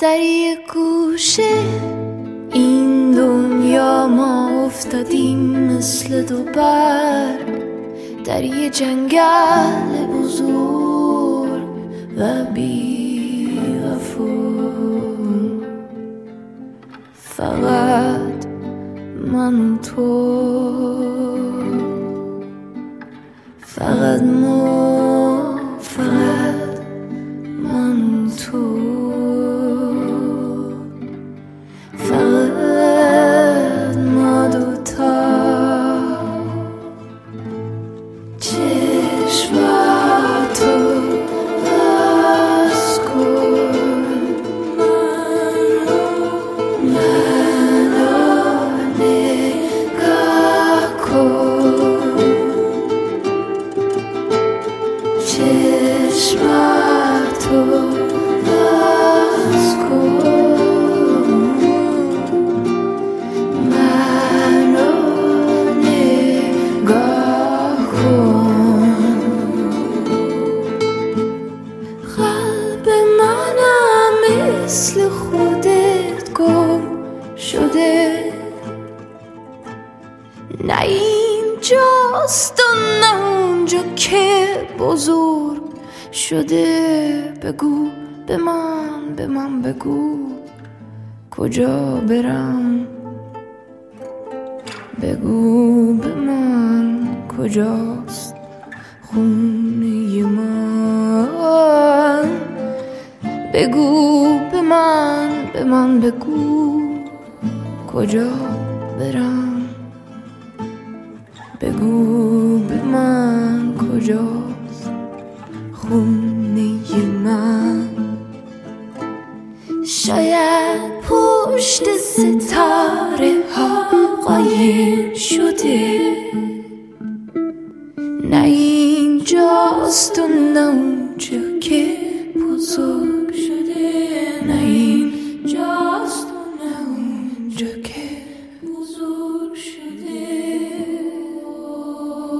در یک گوشه این دنیا ما افتادیم مثل دو بر. در یه جنگل بزرگ و بی فقط من و تو. فقط ما. مثل خودت گم شده نه اینجاست و نه اونجا که بزرگ شده بگو به من به من بگو کجا برم بگو به من کجاست خونه بگو به من به من بگو کجا برم؟ بگو به من کجاست خونه من؟ شاید پشت ستاره ها قایم شده. نه اینجاست و نه اونجا که بزرگ.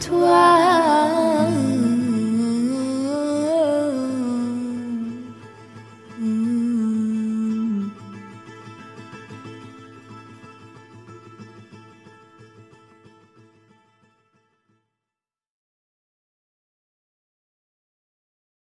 toi.